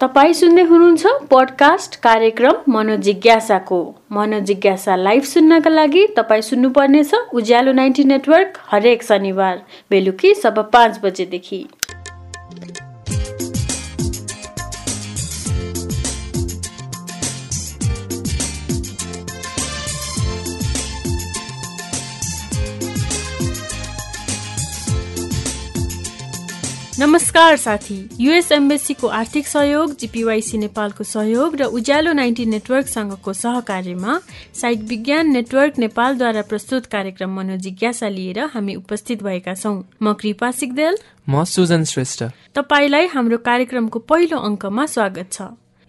तपाईँ सुन्दै हुनुहुन्छ पडकास्ट कार्यक्रम मनोजिज्ञासाको। मनोजिज्ञासा लाइभ सुन्नका लागि तपाईँ सुन्नुपर्नेछ उज्यालो नाइन्टी नेटवर्क हरेक शनिबार बेलुकी सब पाँच बजेदेखि। नमस्कार साथी। युएस एम्बेसीको आर्थिक सहयोग जिपिवाइसी नेपालको सहयोग र उज्यालो नाइन्टी नेटवर्कसँगको सहकार्यमा साइट विज्ञान नेटवर्क नेपालद्वारा प्रस्तुत कार्यक्रम मनोजिज्ञासा लिएर हामी उपस्थित भएका छौँ। म कृपा सिगदेल। म सुजन श्रेष्ठ। तपाईँलाई हाम्रो कार्यक्रमको पहिलो अङ्कमा स्वागत छ।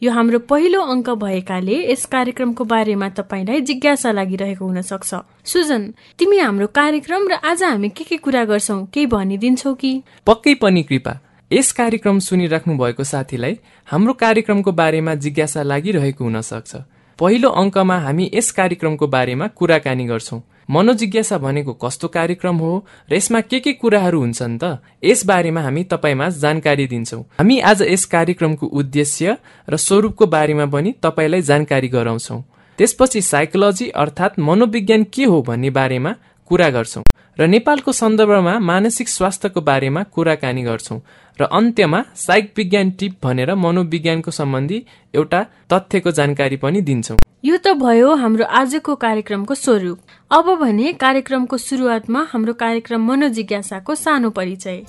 यो हाम्रो पहिलो अङ्क भएकाले यस कार्यक्रमको बारेमा तपाईँलाई जिज्ञासा लागिरहेको हुन सक्छ। सुजन तिमी हाम्रो कार्यक्रम र आज हामी के के कुरा गर्छौ केही भनिदिन्छौ कि? पक्कै पनि कृपा। यस कार्यक्रम सुनिराख्नु भएको साथीलाई हाम्रो कार्यक्रमको बारेमा जिज्ञासा लागिरहेको हुन सक्छ। पहिलो अङ्कमा हामी यस कार्यक्रमको बारेमा कुराकानी गर्छौँ। मनोजिज्ञासा भनेको कस्तो कार्यक्रम हो र यसमा के के कुराहरू हुन्छन् त यस बारेमा हामी तपाईँमा जानकारी दिन्छौँ। हामी आज यस कार्यक्रमको उद्देश्य र स्वरूपको बारेमा पनि तपाईँलाई जानकारी गराउँछौँ। त्यसपछि साइकोलोजी अर्थात् मनोविज्ञान के हो भन्ने बारेमा कुरा गर्छौँ। र नेपालको सन्दर्भमा मानसिक स्वास्थ्यको बारेमा कुराकानी गर्छौँ र अन्त्यमा साइक विज्ञान टिप भनेर मनोविज्ञानको सम्बन्धी एउटा तथ्यको जानकारी पनि दिन्छौँ। यो त भयो हाम्रो आजको कार्यक्रमको स्वरूप। अब भने कार्यक्रमको सुरुवातमा हाम्रो कार्यक्रम मनोजिज्ञासाको सानो परिचय।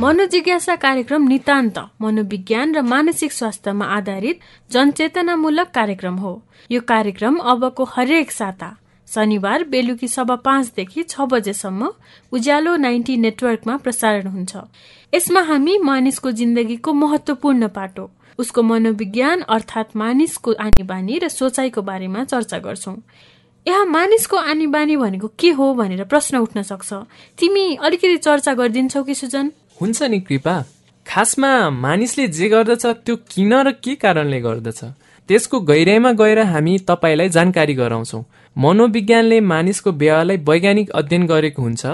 मनोजिज्ञासा कार्यक्रम नितान्त मनोविज्ञान र मानसिक स्वास्थ्यमा आधारित जनचेतनामूलक कार्यक्रम हो। यो कार्यक्रम अबको हरेक साता शनिबार बेलुकी सभा पाँचदेखि छ बजेसम्म उज्यालो नाइन्टी नेटवर्कमा प्रसारण हुन्छ। यसमा हामी मानिसको जिन्दगीको महत्वपूर्ण पाटो उसको मनोविज्ञान अर्थात् मानिसको आनी बानी र सोचाइको बारेमा चर्चा गर्छौँ। यहाँ मानिसको आनी बानी भनेको के हो भनेर प्रश्न उठ्न सक्छ। तिमी अलिकति चर्चा गरिदिन्छौ कि सुजन? हुन्छ नि कृपा। खासमा मानिसले जे गर्दछ त्यो किन र के कारणले गर्दछ? त्यसको गहिराइमा गएर हामी तपाईँलाई जानकारी गराउँछौँ। मनोविज्ञानले मानिसको व्यवहारलाई वैज्ञानिक अध्ययन गरेको हुन्छ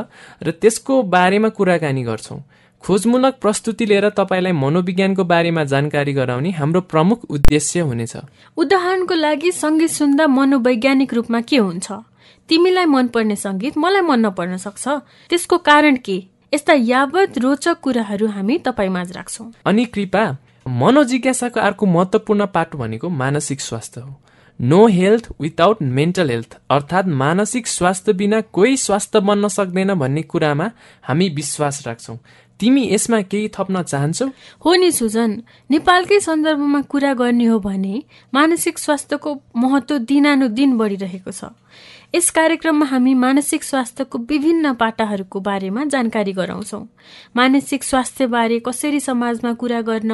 र त्यसको बारेमा कुराकानी गर्छौँ। खोजमूलक प्रस्तुति लिएर तपाईँलाई मनोविज्ञानको बारेमा जानकारी गराउने हाम्रो प्रमुख उद्देश्य हुनेछ। उदाहरणको लागि सङ्गीत सुन्दा मनोवैज्ञानिक रूपमा के हुन्छ? तिमीलाई मनपर्ने सङ्गीत मलाई मन नपर्न सक्छ। त्यसको कारण के? यस्ता यावत रोचक कुराहरू हामी माझ राख्छौँ। अनि कृपा मनोजिज्ञासाको अर्को महत्वपूर्ण पाठ भनेको मानसिक स्वास्थ्य हो। No health without mental health अर्थात् मानसिक स्वास्थ्य बिना कोही स्वास्थ्य बन्न सक्दैन भन्ने कुरामा हामी विश्वास राख्छौँ। तिमी यसमा केही थप्न चाहन्छौ? हो नि सुजन नेपालकै सन्दर्भमा कुरा गर्ने हो भने मानसिक स्वास्थ्यको महत्व दिनानुदिन बढिरहेको छ। यस कार्यक्रममा हामी मानसिक स्वास्थ्यको विभिन्न पाटाहरूको बारेमा जानकारी गराउँछौ। मानसिक स्वास्थ्य बारे कसरी समाजमा कुरा गर्न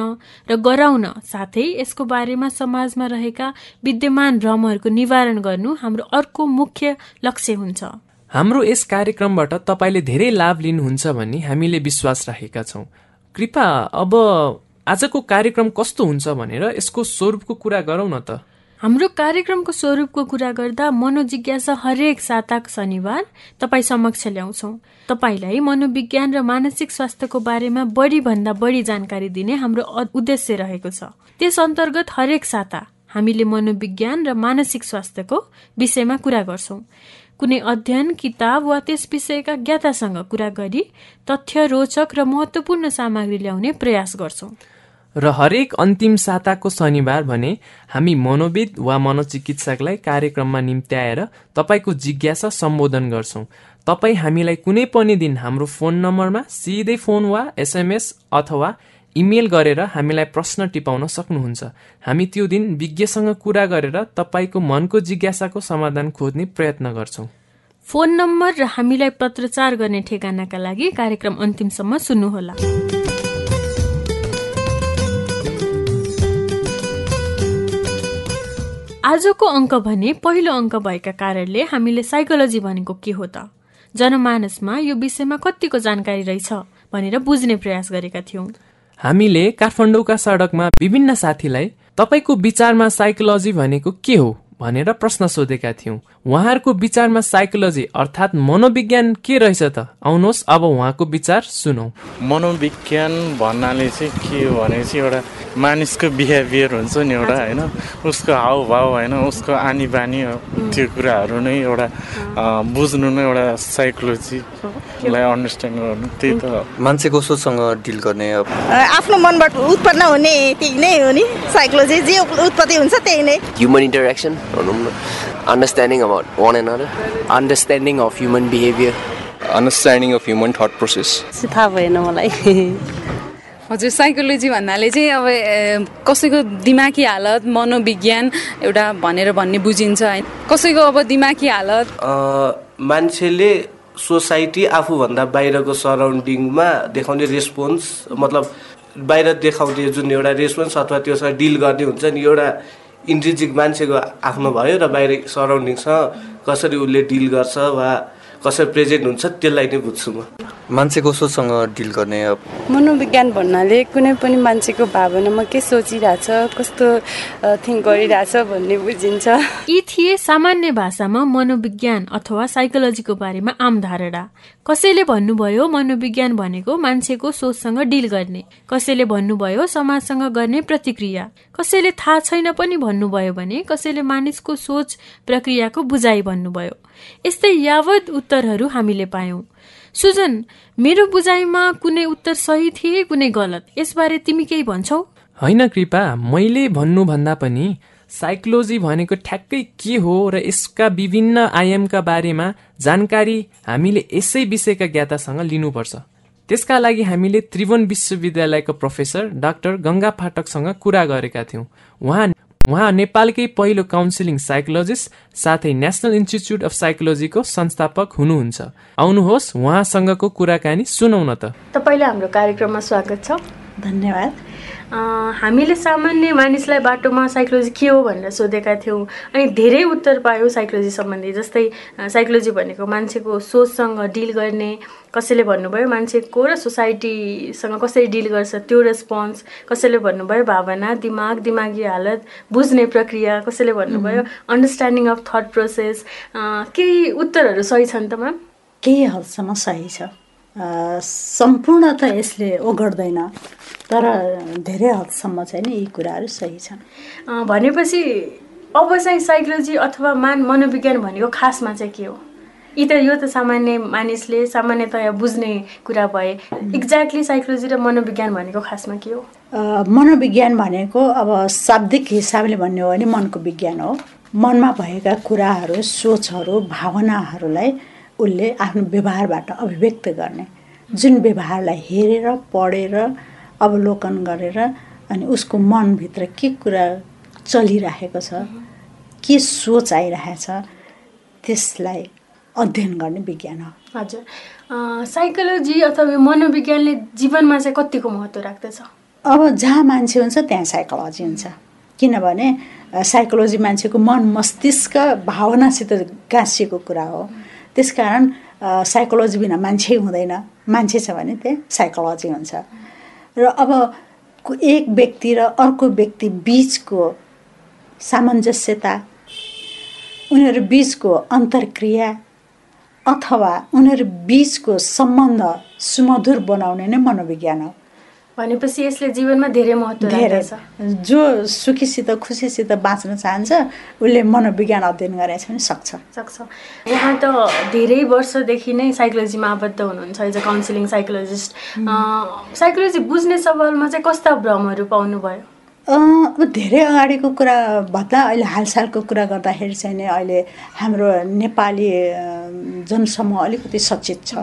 र गराउन साथै यसको बारेमा समाजमा रहेका विद्यमान भ्रमहरूको निवारण गर्नु हाम्रो अर्को मुख्य लक्ष्य हुन्छ। हाम्रो यस कार्यक्रमबाट तपाईँले धेरै लाभ लिनुहुन्छ भन्ने हामीले विश्वास राखेका छौँ। कृपा अब आजको कार्यक्रम कस्तो हुन्छ भनेर यसको स्वरूपको कुरा गरौँ न त। हाम्रो कार्यक्रमको स्वरूपको कुरा गर्दा मनोजिज्ञासा हरेक साताक शनिबार तपाईँ समक्ष ल्याउँछौँ। तपाईँलाई मनोविज्ञान र मानसिक स्वास्थ्यको बारेमा बढी भन्दा बढी जानकारी दिने हाम्रो उद्देश्य रहेको छ। त्यस अन्तर्गत हरेक साता हामीले मनोविज्ञान र मानसिक स्वास्थ्यको विषयमा कुरा गर्छौँ। कुनै अध्ययन किताब वा त्यस विषयका ज्ञातासँग कुरा गरी तथ्य रोचक र महत्वपूर्ण सामग्री ल्याउने प्रयास गर्छौँ। र हरेक अन्तिम साताको शनिबार भने हामी मनोविद वा मनोचिकित्सकलाई कार्यक्रममा निम्त्याएर तपाईँको जिज्ञासा सम्बोधन गर्छौँ। तपाईँ हामीलाई कुनै पनि दिन हाम्रो फोन नम्बरमा सिधै फोन वा एसएमएस अथवा इमेल गरेर हामीलाई प्रश्न टिपाउन सक्नुहुन्छ। हामी त्यो दिन विज्ञसँग कुरा गरेर तपाईँको मनको जिज्ञासाको समाधान खोज्ने प्रयत्न गर्छौँ। फोन नम्बर र हामीलाई पत्रचार गर्ने ठेगानाका लागि कार्यक्रम अन्तिमसम्म सुन्नुहोला। आजको अङ्क भने पहिलो अङ्क भएका कारणले हामीले साइकोलोजी भनेको के हो त? जनमानसमा यो विषयमा कतिको जानकारी रहेछ भनेर बुझ्ने प्रयास गरेका थियौँ। हामीले काठमाडौँका सडकमा विभिन्न साथीलाई तपाईँको विचारमा साइकोलोजी भनेको के हो? भनेर प्रश्न सोधेका थियौँ। उहाँहरूको विचारमा साइकोलोजी अर्थात् मनोविज्ञान के रहेछ त? आउनुहोस् अब उहाँको विचार सुनौ। मनोविज्ञान भन्नाले चाहिँ के हो भने चाहिँ एउटा मानिसको बिहेभियर हुन्छ नि एउटा होइन? उसको हावभाव होइन? उसको आनी बानी त्यो कुराहरू नै एउटा बुझ्नु नै एउटा साइकोलोजीलाई अन्डरस्ट्यान्ड गर्नु त्यही त मान्छेको सोचसँग डिल गर्ने आफ्नो मनबाट उत्पन्न हुने त्यही नै हो नि साइकोलोजी जे उत्पत्ति हुन्छ त्यही नै। ह्युमन इन्टरेक्सन भनौँ न understanding about one and other understanding of human behaviour understanding of human thought process थाहा भएन मलाई। हजुर साइकोलोजी भन्नाले चाहिँ अब कसैको दिमागी हालत मनोविज्ञान एउटा भनेर भन्ने बुझिन्छ होइन कसैको अब दिमागी हालत? मान्छेले सोसाइटी आफूभन्दा बाहिरको सराउन्डिङमा देखाउने रेस्पोन्स मतलब बाहिर देखाउने जुन एउटा रेस्पोन्स अथवा त्योसँग डिल गर्ने हुन्छ नि एउटा इन्ट्रिजिक मान्छेको आफ्नो भयो र बाहिर सराउन्डिङसँग कसरी उसले डिल गर्छ वा कसरी प्रेजेन्ट हुन्छ त्यसलाई नै बुझ्छु म। मान्छेको सोचसँग डिल गर्ने अब। मनोविज्ञान भन्नाले कुनै पनि मान्छेको भावनामा के सोचिरहेछ कस्तो थिङ्क गरिरहेछ भन्ने बुझिन्छ। यी थिए सामान्य भाषामा मनोविज्ञान अथवा साइकोलोजीको बारेमा आम धारणा। कसैले भन्नुभयो मनोविज्ञान भनेको मान्छेको सोचसँग डिल गर्ने। कसैले भन्नुभयो समाजसँग गर्ने प्रतिक्रिया। कसैले थाहा छैन पनि भन्नुभयो भने कसैले मानिसको सोच प्रक्रियाको बुझाइ भन्नुभयो। यस्तै यावत उत्तरहरू हामीले पायौं। सुजन मेरो बुझाइमा कुनै उत्तर सही थिए कुनै गलत? यसबारे तिमी केही भन्छौ? होइन कृपा मैले भन्नुभन्दा पनि साइकोलोजी भनेको ठ्याक्कै के हो र यसका विभिन्न आयामका बारेमा जानकारी हामीले यसै विषयका ज्ञातासँग लिनुपर्छ। त्यसका लागि हामीले त्रिभुवन विश्वविद्यालयको प्रोफेसर डाक्टर गङ्गा फाटकसँग कुरा गरेका थियौँ। उहाँ उहाँ नेपालकै पहिलो काउन्सिलिङ साइकोलोजिस्ट साथै नेसनल इन्स्टिच्युट अफ साइकोलोजीको संस्थापक हुनुहुन्छ। आउनुहोस् उहाँसँगको कुराकानी सुनौ न त। तपाईँलाई हाम्रो कार्यक्रममा स्वागत छ। धन्यवाद। हामीले सामान्य मानिसलाई बाटोमा साइकोलोजी के हो भनेर सोधेका थियौँ अनि धेरै उत्तर पायौँ साइकोलोजी सम्बन्धी जस्तै साइकोलोजी भनेको मान्छेको सोचसँग डिल गर्ने कसैले भन्नुभयो मान्छेको र सोसाइटीसँग कसरी डिल गर्छ त्यो रेस्पोन्स कसैले भन्नुभयो भावना दिमाग दिमागी हालत बुझ्ने प्रक्रिया कसैले भन्नुभयो अन्डरस्ट्यान्डिङ अफ थट प्रोसेस केही उत्तरहरू सही छन् त म्याम? केही हदसम्म सही छ। सम्पूर्ण त यसले ओगट्दैन। तर धेरै हदसम्म चाहिँ नि यी कुराहरू सही छन्। भनेपछि अब चाहिँ साइकोलोजी अथवा मान मनोविज्ञान भनेको खासमा चाहिँ के हो? यी त यो त सामान्य मानिसले सामान्यतया बुझ्ने कुरा भए। एक्ज्याक्टली साइकोलोजी र मनोविज्ञान भनेको खासमा के हो? मनोविज्ञान भनेको अब शाब्दिक हिसाबले भन्ने हो भने मनको विज्ञान हो। मनमा भएका कुराहरू सोचहरू भावनाहरूलाई उसले आफ्नो व्यवहारबाट अभिव्यक्त गर्ने। जुन व्यवहारलाई हेरेर पढेर अवलोकन गरेर अनि उसको मनभित्र के कुरा चलिरहेको छ के सोच आइरहेछ त्यसलाई अध्ययन गर्ने विज्ञान हो। हजुर। साइकोलोजी अथवा मनोविज्ञानले जीवनमा चाहिँ कतिको महत्त्व राख्दछ? अब जहाँ मान्छे हुन्छ त्यहाँ साइकोलोजी हुन्छ। किनभने साइकोलोजी मान्छेको मन मस्तिष्क भावनासित गाँसिएको कुरा हो। त्यसकारण साइकोलोजी बिना मान्छे हुँदैन। मान्छे छ भने त्यहाँ साइकोलोजी हुन्छ। र अब एक व्यक्ति र अर्को व्यक्ति बिचको सामञ्जस्यता उनीहरू बिचको अन्तर्क्रिया अथवा उनीहरू बिचको सम्बन्ध सुमधुर बनाउने नै मनोविज्ञान हो। भनेपछि यसले जीवनमा धेरै महत्त्व धेरै। जो सुखीसित खुसीसित बाँच्न चाहन्छ उसले मनोविज्ञान अध्ययन गरेछ भने सक्छ। सक्छ। यहाँ त धेरै वर्षदेखि नै साइकोलोजीमा आबद्ध हुनुहुन्छ। As a counselling psychologist. Psychology बुझ्ने सवालमा चाहिँ कस्ता भ्रमहरू पाउनुभयो? अब धेरै अगाडिको कुरा भन्दा अहिले हालसालको कुरा गर्दाखेरि चाहिँ नि अहिले हाम्रो नेपाली जनसमूह अलिकति सचेत छ।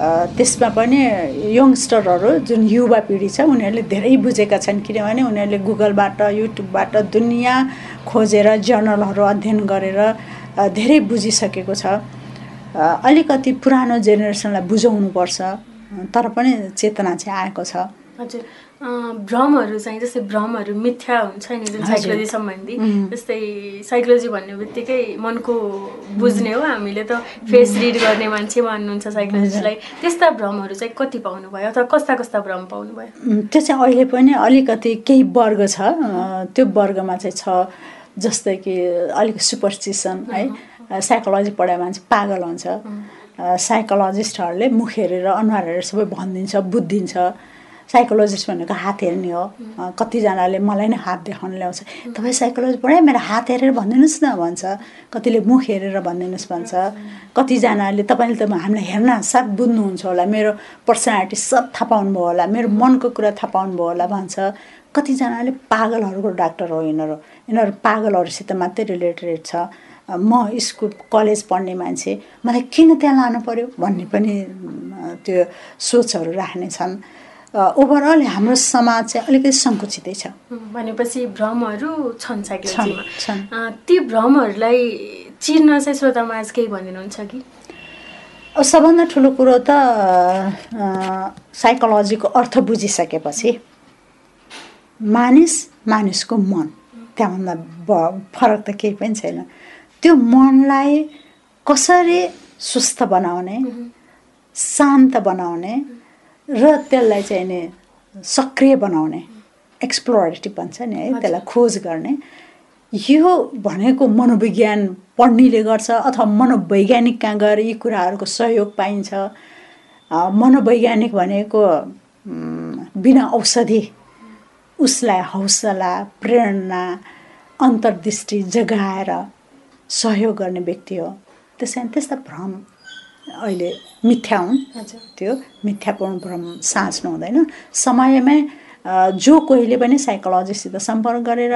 त्यसमा पनि यङ्स्टरहरू जुन युवा पिँढी छ उनीहरूले धेरै बुझेका छन् किनभने उनीहरूले गुगलबाट युट्युबबाट दुनियाँ खोजेर जर्नलहरू अध्ययन गरेर धेरै बुझिसकेको छ। अलिकति पुरानो जेनेरेसनलाई बुझाउनुपर्छ तर पनि चेतना चाहिँ आएको छ। हजुर। भ्रमहरू चाहिँ जस्तै भ्रमहरू मिथ्या हुन्छ नि जुन साइकोलोजी सम्बन्धी। जस्तै साइकोलोजी भन्ने बित्तिकै मनको बुझ्ने हो हामीले त फेस रिड गर्ने मान्छे मान्नुहुन्छ साइकोलोजीलाई। त्यस्ता भ्रमहरू चाहिँ कति पाउनुभयो अथवा कस्ता कस्ता भ्रम पाउनुभयो त्यो चाहिँ अहिले पनि अलिकति केही वर्ग छ। त्यो वर्गमा चाहिँ छ जस्तै कि अलिक सुपरस्टिसन है। साइकोलोजी पढाए मान्छे पागल हुन्छ। साइकोलोजिस्टहरूले मुख हेरेर अनुहार हेरेर सबै भनिदिन्छ बुझिदिन्छ। साइकोलोजिस्ट भनेको हात हेर्ने हो। कतिजनाले मलाई नै हात देखाउन ल्याउँछ। तपाईँ साइकोलोजी पढाए मेरो हात हेरेर भनिदिनुहोस् न भन्छ। कतिले मुख हेरेर भनिदिनुहोस् भन्छ। कतिजनाले तपाईँले त हामीलाई हेर्न साथ बुझ्नुहुन्छ होला। मेरो पर्सनालिटी सब थाहा पाउनुभयो होला। मेरो मनको कुरा थाहा पाउनुभयो होला भन्छ। कतिजनाले पागलहरूको डाक्टर हो यिनीहरू। यिनीहरू पागलहरूसित मात्रै रिलेटेड छ। म स्कुल कलेज पढ्ने मान्छे। मलाई किन त्यहाँ लानु पर्यो भन्ने पनि त्यो सोचहरू राख्ने छन्। ओभरअल हाम्रो समाज चाहिँ अलिकति सङ्कुचितै छ। भनेपछि भ्रमहरू छन् ती भ्रमहरूलाई चिर्न चाहिँ श्रोतामा केही भनिदिनुहुन्छ कि? सबभन्दा ठुलो कुरो त साइकोलोजीको अर्थ बुझिसकेपछि मानिस मानिसको मन त्यहाँभन्दा फरक त केही पनि छैन। त्यो मनलाई कसरी स्वस्थ बनाउने शान्त बनाउने र त्यसलाई चाहिँ नि सक्रिय बनाउने एक्सप्लोरेटिभ भन्छ नि है त्यसलाई खोज गर्ने। यो भनेको मनोविज्ञान पढ्नेले गर्छ अथवा मनोवैज्ञानिक कहाँ गएर यी कुराहरूको सहयोग पाइन्छ? मनोवैज्ञानिक भनेको बिना औषधि उसलाई हौसला प्रेरणा अन्तर्दृष्टि जगाएर सहयोग गर्ने व्यक्ति हो। त्यसै त्यस्ता भ्रम अहिले मिथ्या हुन्। त्यो मिथ्यापूर्ण भ्रम साँच्नु हुँदैन समयमै जो कोहीले पनि साइकोलोजिस्टसित सम्पर्क गरेर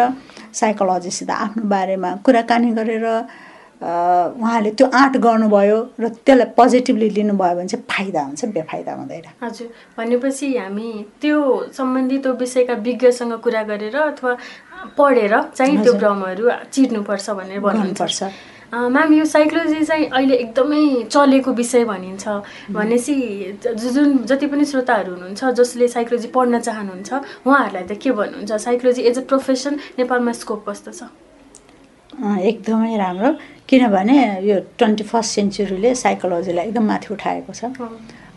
साइकोलोजिस्टसित आफ्नो बारेमा कुराकानी गरेर उहाँले त्यो आँट गर्नुभयो र त्यसलाई पोजिटिभली लिनुभयो भने चाहिँ फाइदा हुन्छ बेफाइदा हुँदैन। हजुर। भनेपछि हामी त्यो सम्बन्धित विषयका विज्ञसँग कुरा गरेर अथवा पढेर चाहिँ त्यो भ्रमहरू चिर्नुपर्छ भनेर भन्नुपर्छ। म्याम यो साइकोलोजी चाहिँ अहिले एकदमै चलेको विषय भनिन्छ। भनेपछि जुन जति पनि श्रोताहरू हुनुहुन्छ जसले साइकोलोजी पढ्न चाहनुहुन्छ उहाँहरूलाई त के भन्नुहुन्छ? साइकोलोजी एज अ प्रोफेसन नेपालमा स्कोप कस्तो छ? एकदमै राम्रो। किनभने यो ट्वेन्टी फर्स्ट सेन्चुरीले साइकोलोजीलाई एकदम माथि उठाएको छ।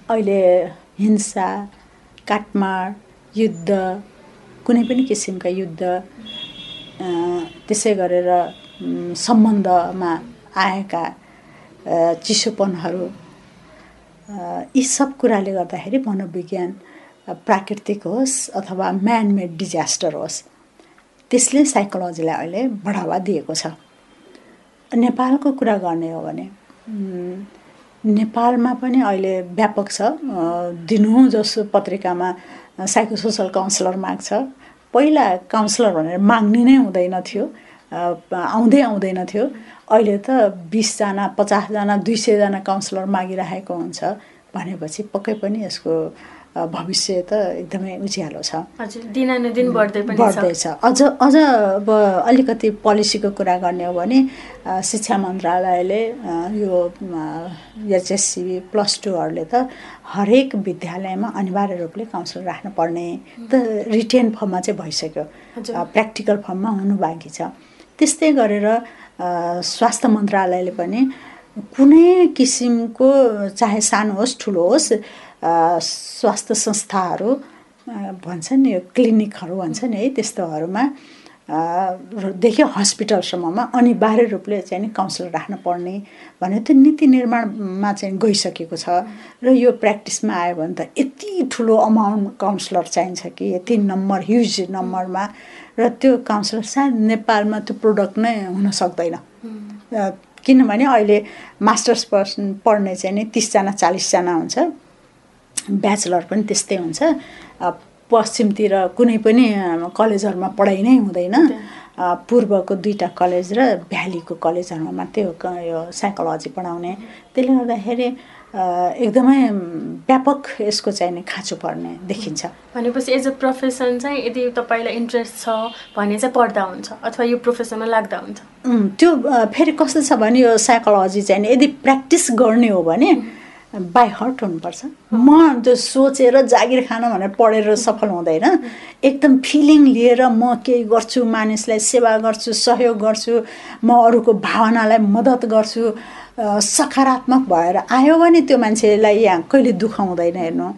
अहिले हिंसा काटमाड युद्ध कुनै पनि किसिमका युद्ध त्यसै गरेर सम्बन्धमा आएका चिसोपनहरू यी सब कुराले गर्दाखेरि मनोविज्ञान प्राकृतिक होस् अथवा म्यानमेड डिजास्टर होस् त्यसले साइकोलोजीलाई अहिले बढावा दिएको छ। नेपालको कुरा गर्ने हो भने नेपालमा पनि अहिले व्यापक छ। दिनु जसो पत्रिकामा साइको सोसल काउन्सिलर माग्छ पहिला काउन्सिलर भनेर माग्ने नै हुँदैन थियो। आउँदै आउँदैन थियो। अहिले त बिसजना पचासजना दुई सयजना काउन्सिलर मागिराखेको हुन्छ भनेपछि पक्कै पनि यसको भविष्य त एकदमै उज्यालो छ। दिनानुदिन बढ्दै बढ्दैछ। अझ अझ अब अलिकति पोलिसीको कुरा गर्ने हो भने शिक्षा मन्त्रालयले यो एचएससी प्लस टूहरूले त हरेक विद्यालयमा अनिवार्य रूपले काउन्सिलर राख्नुपर्ने त रिटेन फर्ममा चाहिँ भइसक्यो। प्र्याक्टिकल फर्ममा हुनु बाँकी छ। त्यस्तै गरेर स्वास्थ्य मन्त्रालयले पनि कुनै किसिमको चाहे सानो होस् ठुलो होस् स्वास्थ्य संस्थाहरू भन्छ नि यो क्लिनिकहरू भन्छ नि है त्यस्तोहरूमा देखि हस्पिटलसम्ममा अनिवार्य रूपले चाहिँ नि काउन्सिलर राख्न पर्ने त्यो नीति निर्माणमा चाहिँ गइसकेको छ। र यो प्र्याक्टिसमा आयो भने त यति ठुलो अमाउन्ट काउन्सिलर चाहिन्छ कि यति नम्बर ह्युज नम्बरमा र त्यो काउन्सिलर सायद नेपालमा त्यो प्रोडक्ट नै हुन सक्दैन। किनभने अहिले मास्टर्स पर्सन पढ्ने चाहिँ नि तिसजना चालिसजना हुन्छ। ब्याचलर पनि त्यस्तै हुन्छ। पश्चिमतिर कुनै पनि कलेजहरूमा पढाइ नै हुँदैन। पूर्वको दुईवटा कलेज र भ्यालीको कलेजहरूमा मात्रै हो यो साइकोलोजी पढाउने। त्यसले गर्दाखेरि एकदमै व्यापक यसको चाहिँ नि खाँचो पर्ने देखिन्छ। भनेपछि एज अ प्रोफेसन चाहिँ यदि तपाईँलाई इन्ट्रेस्ट छ भने चाहिँ पढ्दा हुन्छ अथवा यो प्रोफेसनमा लाग्दा हुन्छ। त्यो फेरि कस्तो छ भने यो साइकोलोजी चाहिँ यदि प्र्याक्टिस गर्ने हो भने बाई हर्ट हुनुपर्छ। म त्यो सोचेर जागिर खान भनेर पढेर सफल हुँदैन। एकदम फिलिङ लिएर म केही गर्छु मानिसलाई सेवा गर्छु सहयोग गर्छु म अरूको भावनालाई मद्दत गर्छु सकारात्मक भएर आयो भने त्यो मान्छेलाई यहाँ कहिले दुःख हुँदैन हेर्नु।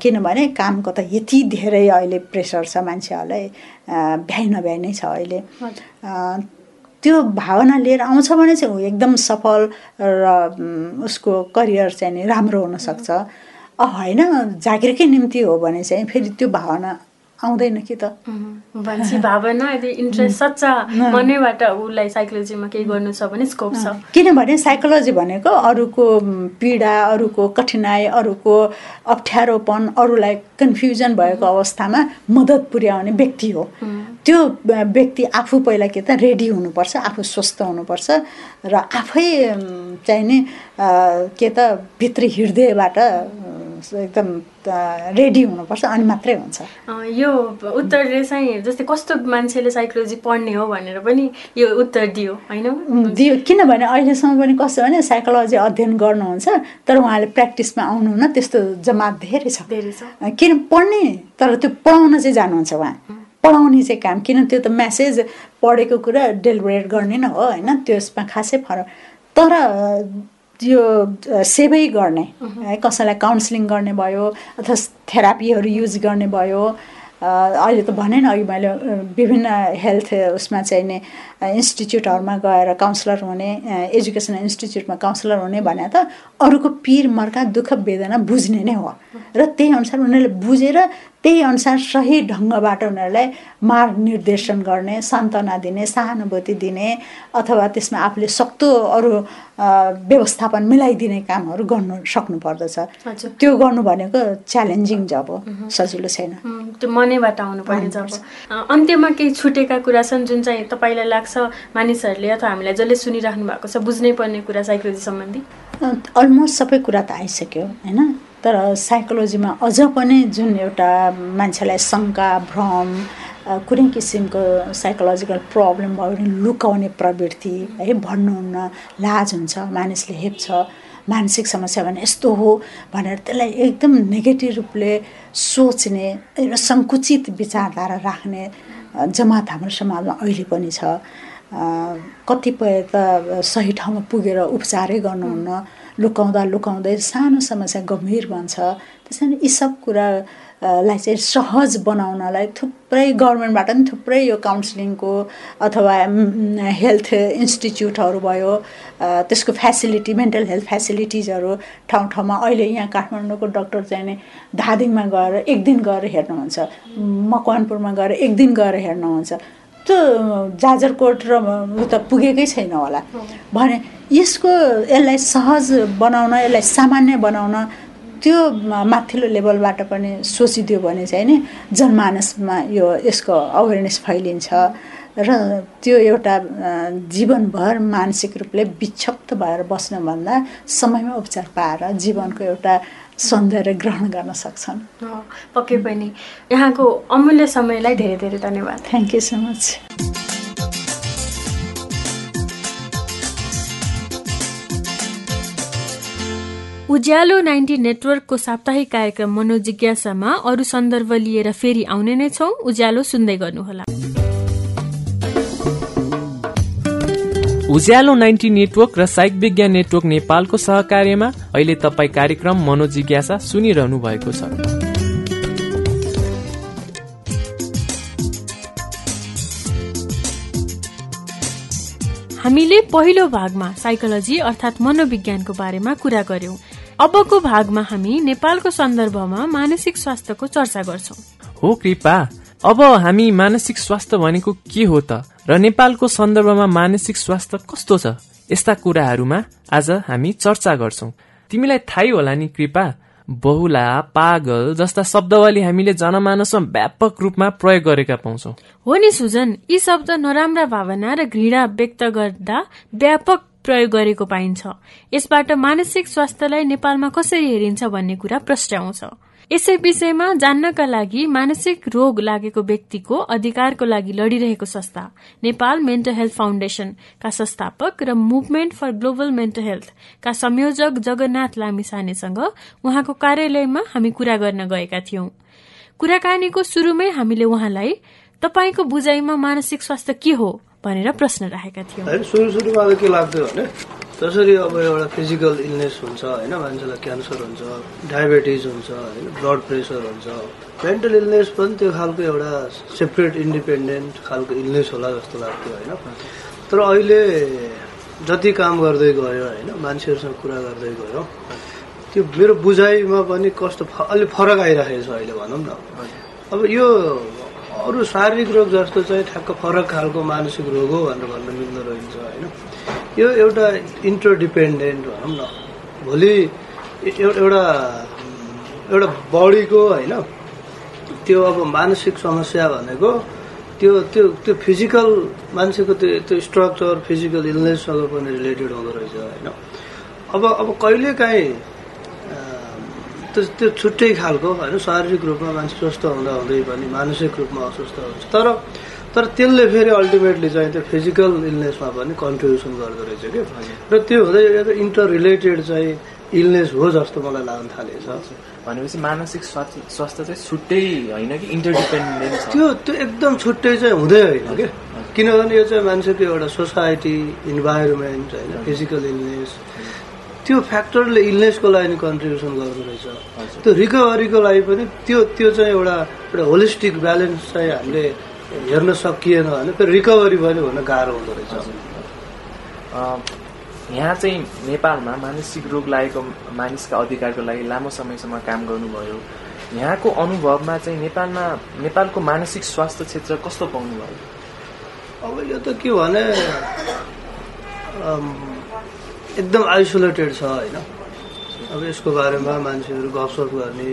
किनभने कामको त यति धेरै अहिले प्रेसर छ मान्छेहरूलाई। भ्याइ नभ्याइ नै छ अहिले। त्यो भावना लिएर आउँछ भने चाहिँ ऊ एकदम सफल र उसको करियर चाहिँ नि राम्रो हुनसक्छ होइन जागिरकै निम्ति हो भने चाहिँ फेरि त्यो भावना आउँदैन कि त। मान्छे भावना यदि इन्ट्रेस्ट सच्चा मनैबाट उसलाई साइकोलोजीमा केही गर्नु छ भने स्कोप छ। किनभने साइकोलोजी भनेको अरूको पीडा अरूको कठिनाइ अरूको अप्ठ्यारोपन अरूलाई कन्फ्युजन भएको अवस्थामा मद्दत पुर्याउने व्यक्ति हो। त्यो व्यक्ति आफू पहिला के त रेडी हुनुपर्छ आफू स्वस्थ हुनुपर्छ र आफै चाहिँ नि के त भित्री हृदयबाट एकदम रेडी हुनुपर्छ अनि मात्रै हुन्छ। यो उत्तरले चाहिँ जस्तै कस्तो मान्छेले साइकोलोजी पढ्ने हो भनेर पनि यो उत्तर दियो होइन? दियो। किनभने अहिलेसम्म पनि कस्तो भने साइकोलोजी अध्ययन गर्नुहुन्छ तर उहाँले प्र्याक्टिसमा आउनुहुन्न त्यस्तो जमात धेरै छ। धेरै छ। किन पढ्ने? तर त्यो पढाउन चाहिँ जानुहुन्छ उहाँ। पढाउने चाहिँ काम। किन त्यो त म्यासेज पढेको कुरा डेलिभरेट गर्ने नै हो होइन? त्यसमा खासै फरक। तर यो सेवै गर्ने है कसैलाई काउन्सिलिङ गर्ने भयो अथवा थेरापीहरू युज गर्ने भयो अहिले त भने अघि मैले विभिन्न हेल्थ उसमा चाहिँ नि इन्स्टिच्युटहरूमा गएर काउन्सिलर हुने एजुकेसन इन्स्टिच्युटमा काउन्सिलर हुने भने त अरूको पिर मर्का दुःख वेदना बुझ्ने नै हो। र त्यही अनुसार उनीहरूले बुझेर त्यही अनुसार सही ढङ्गबाट उनीहरूलाई मार्ग निर्देशन गर्ने सान्त्वना दिने सहानुभूति दिने अथवा त्यसमा आफूले सक्दो अरू व्यवस्थापन मिलाइदिने कामहरू गर्नु सक्नु पर्दछ त्यो गर्नु भनेको च्यालेन्जिङ जब हो सजिलो छैन। त्यो मनैबाट आउनुपर्ने जब। अन्त्यमा केही छुटेका कुरा छन् जुन चाहिँ तपाईँलाई लाग्छ मानिसहरूले अथवा हामीलाई जसले सुनिराख्नु भएको छ बुझ्नै पर्ने कुरा साइकोलोजी सम्बन्धी? अलमोस्ट सबै कुरा त आइसक्यो होइन? तर साइकोलोजीमा अझ पनि जुन एउटा मान्छेलाई शङ्का भ्रम कुनै किसिमको साइकोलोजिकल प्रब्लम भयो भने लुकाउने प्रवृत्ति है भन्नुहुन्न लाज हुन्छ मानिसले हेप्छ मानसिक समस्या भने यस्तो हो भनेर त्यसलाई एकदम नेगेटिभ रूपले सोच्ने एउटा सङ्कुचित विचारधारा राख्ने जमात हाम्रो समाजमा अहिले पनि छ। कतिपय त सही ठाउँमा पुगेर उपचारै गर्नुहुन्न लुकाउँदा लुकाउँदै सानो समस्या गम्भीर बन्छ। त्यस कारण यी सब कुरा अ, लाई चाहिँ सहज बनाउनलाई थुप्रै गभर्मेन्टबाट पनि थुप्रै यो काउन्सिलिङको अथवा हेल्थ इन्स्टिच्युटहरू भयो त्यसको फेसिलिटी मेन्टल हेल्थ फेसिलिटिजहरू ठाउँ ठाउँमा अहिले यहाँ काठमाडौँको डक्टर चाहिँ धादिङमा गएर एक दिन गएर हेर्नुहुन्छ मकवानपुरमा गएर एक दिन गएर हेर्नुहुन्छ। त्यो जाजरकोट र उता पुगेकै छैन होला। भने यसको यसलाई सहज बनाउन यसलाई सामान्य बनाउन त्यो माथिल्लो लेभलबाट पनि सोचिदियो भने चाहिँ नि जनमानसमा यो यसको अवेरनेस फैलिन्छ र त्यो एउटा जीवनभर मानसिक रूपले विक्षिप्त भएर बस्नुभन्दा समयमा उपचार पाएर जीवनको एउटा सौन्दर्य ग्रहण गर्न सक्छन्। पक्कै पनि। यहाँको अमूल्य समयलाई धेरै धेरै धन्यवाद। Thank you so much Ujyaalo ninety नेटवर्कको साप्ताहिक कार्यक्रम मनोजिज्ञासामा अरू सन्दर्भ लिएर फेरि आउने नै छौँ। उज्यालो सुन्दै गर्नुहोला। उज्यालो नाइन्टी नेटवर्क र साइक विज्ञान नेटवर्क नेपालको सहकार्यमा अहिले तपाईँ कार्यक्रम मनोजिज्ञासा सुनिरहनु भएको छ। हामीले पहिलो भागमा साइकोलोजी अर्थात् मनोविज्ञानको बारेमा कुरा गर्यौं। अबको भागमा हामी नेपालको सन्दर्भमा मानसिक स्वास्थ्यको चर्चा गर्छौं। हो कृपा। अब हामी मानसिक स्वास्थ्य भनेको के हो त? र नेपालको सन्दर्भमा मानसिक स्वास्थ्य कस्तो छ? यस्ता कुराहरूमा आज हामी चर्चा गर्छौं। तिमीलाई थाहै होला नि कृपा। बहुला पागल जस्ता शब्दावली हामीले जनमानसमा व्यापक रूपमा प्रयोग गरेका पाउँछौं। हो नि सुजन यी शब्द नराम्रा भावना र घृणा व्यक्त गर्दा व्यापक प्रयोग गरेको पाइन्छ। यसबाट मानसिक स्वास्थ्यलाई नेपालमा कसरी हेरिन्छ भन्ने कुरा प्रश्न यसै विषयमा जान्नका लागि मानसिक रोग लागेको व्यक्तिको अधिकारको लागि लडिरहेको संस्था नेपाल मेन्टल हेल्थ फाउन्डेशनका संस्थापक र मुभमेन्ट फर ग्लोबल मेन्टल हेल्थका संयोजक जगन्नाथ लामिसानेसँग उहाँको कार्यालयमा हामी कुरा गर्न गएका थियौं। कुराकानीको शुरूमै हामीले उहाँलाई तपाईँको बुझाइमा मानसिक स्वास्थ्य के हो? भनेर प्रश्न राखेका थियौं। जसरी अब एउटा फिजिकल इलनेस हुन्छ होइन मान्छेलाई क्यान्सर हुन्छ डायबिटिज हुन्छ होइन ब्लड प्रेसर हुन्छ मेन्टल इलनेस पनि त्यो खालको एउटा सेपरेट इन्डिपेन्डेन्ट खालको इलनेस होला जस्तो लाग्थ्यो होइन। तर अहिले जति काम गर्दै गयो होइन मान्छेहरूसँग कुरा गर्दै गयो त्यो मेरो बुझाइमा पनि कस्तो अलिक फरक आइरहेको छ अहिले भनौँ न। अब यो अरू शारीरिक रोग जस्तो चाहिँ ठ्याक्क फरक खालको मानसिक रोग हो भनेर भन्न मिल्दो रहन्छ होइन। यो एउटा इन्टरडिपेन्डेन्ट भनौँ न भोलि एउटा एउटा बडीको होइन त्यो अब मानसिक समस्या भनेको त्यो त्यो त्यो फिजिकल मान्छेको त्यो त्यो स्ट्रक्चर फिजिकल इलनेससँग पनि रिलेटेड हुँदो रहेछ होइन। अब अब कहिलेकाहीँ त्यो त्यो छुट्टै खालको होइन शारीरिक रूपमा मान्छे स्वस्थ हुँदा हुँदै पनि मानसिक रूपमा अस्वस्थ हुन्छ। तर तर त्यसले फेरि अल्टिमेटली चाहिँ त्यो फिजिकल इलनेसमा पनि कन्ट्रिब्युसन गर्दो रहेछ कि? र त्यो हुँदै इन्टर रिलेटेड चाहिँ इलनेस हो जस्तो मलाई लाग्न थालेछ। भनेपछि मानसिक स्वास्थ्य चाहिँ छुट्टै होइन कि? इन्टरडिपेन्डेन्ट छ। त्यो त्यो एकदम छुट्टै चाहिँ हुँदै होइन कि? किनभने यो चाहिँ मान्छेको एउटा सोसाइटी इन्भाइरोमेन्ट होइन फिजिकल इलनेस त्यो फ्याक्टरले इलनेसको लागि कन्ट्रिब्युसन गर्दो रहेछ। त्यो रिकभरीको लागि पनि त्यो त्यो चाहिँ एउटा एउटा होलिस्टिक ब्यालेन्स चाहिँ हामीले हेर्न सकिएन भने फेरि रिकभरी पनि हुन गाह्रो हुँदो रहेछ यहाँ चाहिँ नेपालमा मानसिक रोग लागेको मानिसका अधिकारको लागि लामो समयसम्म काम गर्नुभयो यहाँको अनुभवमा चाहिँ नेपालमा नेपालको मानसिक स्वास्थ्य क्षेत्र कस्तो पाउनुभयो अब यो त के भने एकदम आइसोलेटेड छ होइन अब यसको बारेमा मान्छेहरू गफसफ गर्ने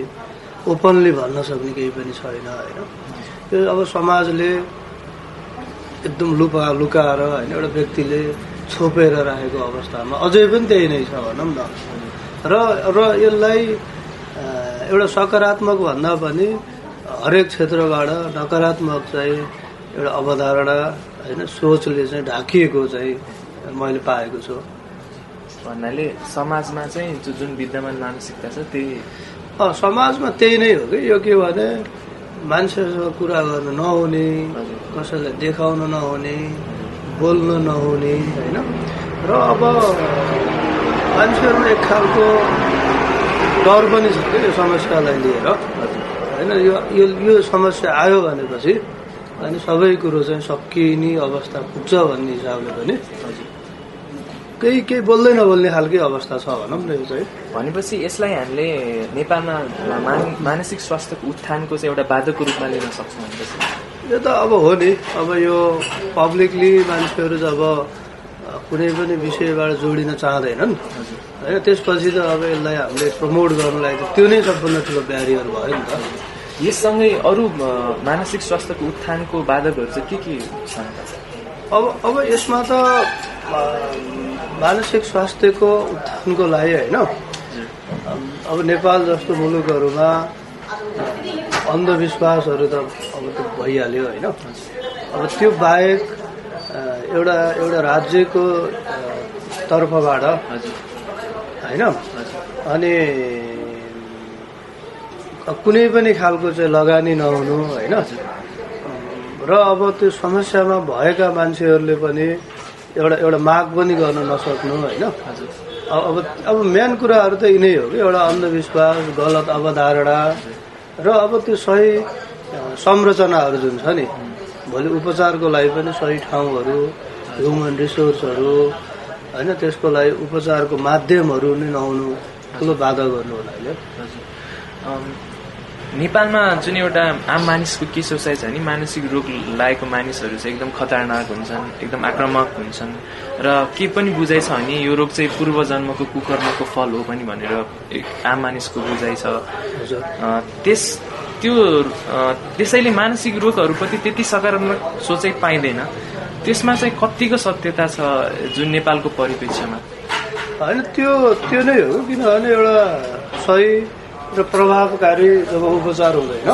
ओपनली भन्न सक्ने केही पनि छैन होइन यो अब समाजले एकदम लुका लुकाएर होइन एउटा व्यक्तिले छोपेर राखेको अवस्थामा अझै पनि त्यही नै छ भनौँ न। र र यसलाई एउटा सकारात्मक भन्दा पनि हरेक क्षेत्रबाट नकारात्मक चाहिँ एउटा अवधारणा होइन सोचले चाहिँ ढाकिएको चाहिँ मैले पाएको छु। भन्नाले समाजमा चाहिँ जुन विद्यमान मानसिकता छ त्यही समाजमा त्यही नै हो कि। यो के भने मान्छेसँग कुरा गर्न नहुने कसैलाई देखाउन नहुने बोल्न नहुने होइन? र अब मान्छेहरूमा एक खालको डर पनि छ कि यो समस्यालाई लिएर। होइन यो यो यो समस्या आयो भनेपछि अनि सबै कुरो चाहिँ सकिने अवस्था पुग्छ भन्ने हिसाबले पनि। केही केही बोल्दै नबोल्ने खालकै अवस्था छ भनौँ न यो चाहिँ। भनेपछि यसलाई हामीले नेपालमा मान- मानसिक स्वास्थ्यको उत्थानको चाहिँ एउटा बाधकको रूपमा लिन सक्छौँ भनेपछि। यो त अब हो नि। अब यो पब्लिकली मान्छेहरू जब कुनै पनि विषयबाट जोडिन चाहँदैनन् होइन त्यसपछि त अब यसलाई हामीले प्रमोट गर्नलाई त्यो नै सबभन्दा ठुलो ब्यारियर भयो नि त। यससँगै अरू मानसिक स्वास्थ्यको उत्थानको बाधकहरू चाहिँ के के छन्? अब अब यसमा त मानसिक स्वास्थ्यको उत्थानको लागि होइन? अब नेपाल जस्तो मुलुकहरूमा अन्धविश्वासहरू त अब त भइहाल्यो होइन। अब त्यो बाहेक एउटा एउटा राज्यको तर्फबाट होइन? अनि कुनै पनि खालको चाहिँ लगानी नहुनु होइन। र अब त्यो समस्यामा भएका मान्छेहरूले पनि एउटा एउटा माग पनि गर्न नसक्नु होइन? अब अब मेन कुराहरू त यिनै हो कि? एउटा अन्धविश्वास गलत अवधारणा र अब त्यो सही संरचनाहरू जुन छ नि भोलि उपचारको लागि पनि सही ठाउँहरू ह्युमन रिसोर्सहरू होइन? त्यसको लागि उपचारको माध्यमहरू नै नहुनु ठुलो बाधा गर्नु होला नेपालमा जुन एउटा आम मानिसको के सोचाइ छ नि मानसिक रोग लागेको मानिसहरू चाहिँ एकदम खतरनाक हुन्छन् एकदम आक्रामक हुन्छन्। र के पनि बुझाइ छ भने यो रोग चाहिँ पूर्व जन्मको कुकर्मको फल हो पनि भनेर आम मानिसको बुझाइ छ। त्यस त्यो त्यसैले मानसिक रोगहरूप्रति त्यति सकारात्मक सोचाइ पाइँदैन। त्यसमा चाहिँ कतिको सत्यता छ जुन नेपालको परिप्रेक्ष्यमा? होइन त्यो त्यो नै हो किनभने एउटा सही र प्रभावकारी जब उपचार हुँदैन